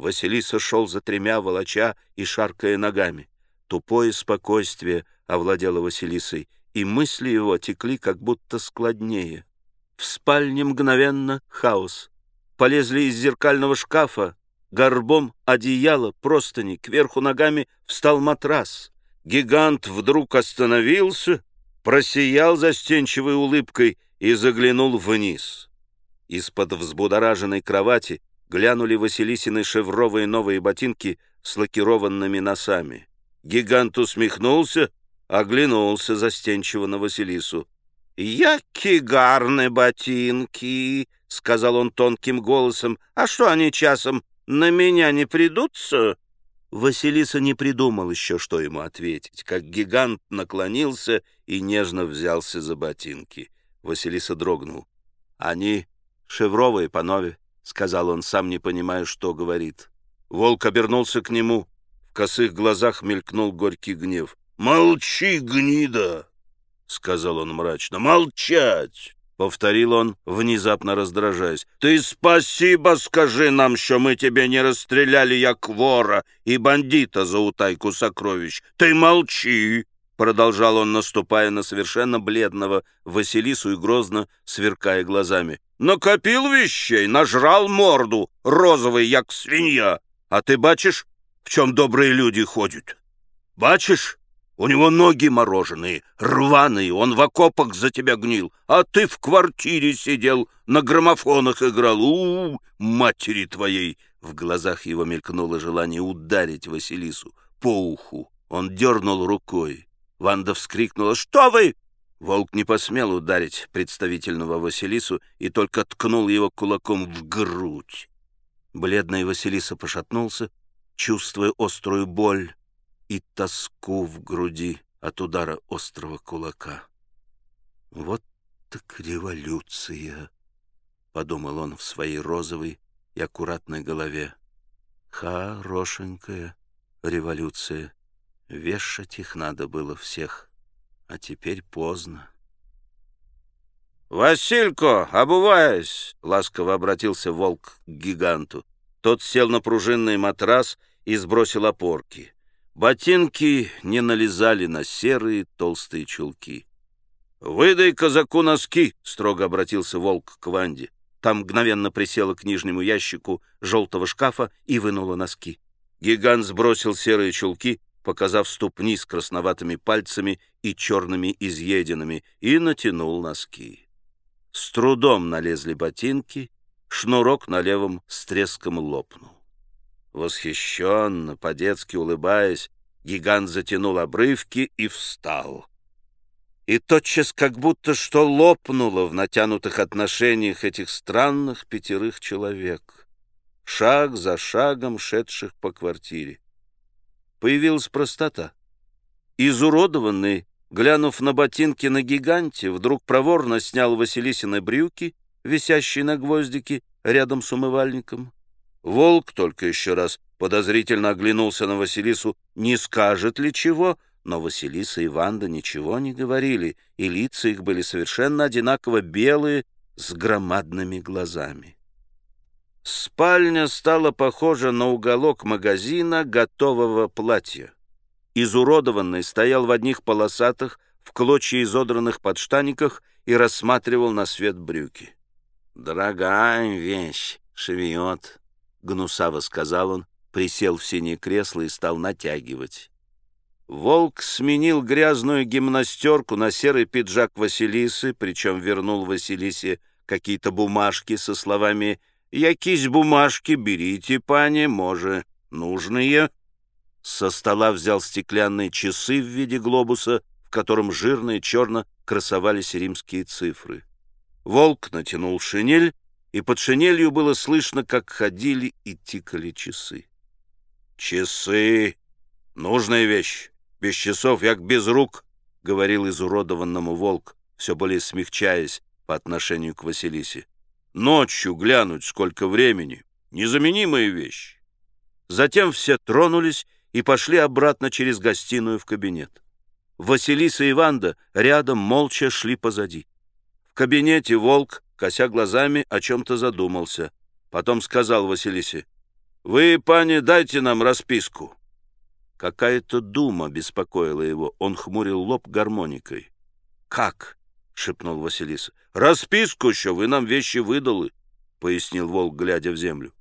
Василиса шел за тремя, волоча и шаркая ногами. Тупое спокойствие овладело Василисой, и мысли его текли как будто складнее. В спальне мгновенно хаос. Полезли из зеркального шкафа, горбом одеяло, простыни, кверху ногами встал матрас. Гигант вдруг остановился, просиял застенчивой улыбкой и заглянул вниз. Из-под взбудораженной кровати глянули Василисины шевровые новые ботинки с лакированными носами. Гигант усмехнулся, оглянулся застенчиво на Василису. «Яки гарны ботинки!» — сказал он тонким голосом. «А что они часом на меня не придутся?» Василиса не придумал еще, что ему ответить, как гигант наклонился и нежно взялся за ботинки. Василиса дрогнул. «Они шевровые, панове», — сказал он, сам не понимая, что говорит. Волк обернулся к нему. В косых глазах мелькнул горький гнев. «Молчи, гнида!» — сказал он мрачно. «Молчать!» — повторил он, внезапно раздражаясь. «Ты спасибо скажи нам, что мы тебе не расстреляли, як вора и бандита за утайку сокровищ. Ты молчи!» Продолжал он, наступая на совершенно бледного Василису и грозно сверкая глазами. «Накопил вещей, нажрал морду, розовый, як свинья. А ты бачишь, в чем добрые люди ходят? Бачишь?» У него ноги мороженые, рваные, он в окопах за тебя гнил, а ты в квартире сидел, на граммофонах играл. У, -у, -у матери твоей!» В глазах его мелькнуло желание ударить Василису по уху. Он дернул рукой. Ванда вскрикнула «Что вы?» Волк не посмел ударить представительного Василису и только ткнул его кулаком в грудь. Бледный Василиса пошатнулся, чувствуя острую боль и тоску в груди от удара острого кулака. «Вот так революция!» — подумал он в своей розовой и аккуратной голове. «Хорошенькая революция. Вешать их надо было всех, а теперь поздно». «Василько, обуваясь!» — ласково обратился волк к гиганту. Тот сел на пружинный матрас и сбросил опорки. Ботинки не налезали на серые толстые чулки. «Выдай казаку носки!» — строго обратился волк к Ванде. Там мгновенно присела к нижнему ящику желтого шкафа и вынула носки. Гигант сбросил серые чулки, показав ступни с красноватыми пальцами и черными изъеденными, и натянул носки. С трудом налезли ботинки, шнурок на левом с треском лопнул. Восхищенно, по-детски улыбаясь, гигант затянул обрывки и встал. И тотчас как будто что лопнуло в натянутых отношениях этих странных пятерых человек, шаг за шагом шедших по квартире. Появилась простота. Изуродованный, глянув на ботинки на гиганте, вдруг проворно снял Василисины брюки, висящие на гвоздике рядом с умывальником, Волк только еще раз подозрительно оглянулся на Василису, не скажет ли чего, но Василиса и Ванда ничего не говорили, и лица их были совершенно одинаково белые, с громадными глазами. Спальня стала похожа на уголок магазина готового платья. Изуродованный стоял в одних полосатых, в клочья изодранных подштаниках и рассматривал на свет брюки. «Дорогая вещь, шевиет», — гнусаво сказал он, присел в синее кресло и стал натягивать. Волк сменил грязную гимнастерку на серый пиджак Василисы, причем вернул Василисе какие-то бумажки со словами «Якись бумажки берите, пане, може, нужные». Со стола взял стеклянные часы в виде глобуса, в котором жирно и черно красовались римские цифры. Волк натянул шинель и под шинелью было слышно, как ходили и тикали часы. «Часы! Нужная вещь! Без часов, як без рук!» — говорил изуродованному волк, все более смягчаясь по отношению к Василисе. «Ночью глянуть, сколько времени! Незаменимая вещь!» Затем все тронулись и пошли обратно через гостиную в кабинет. Василиса и Ванда рядом молча шли позади. В кабинете волк кося глазами, о чем-то задумался. Потом сказал Василисе, Вы, пани, дайте нам расписку. Какая-то дума беспокоила его. Он хмурил лоб гармоникой. «Как?» — шепнул Василиса. «Расписку еще вы нам вещи выдали», — пояснил волк, глядя в землю.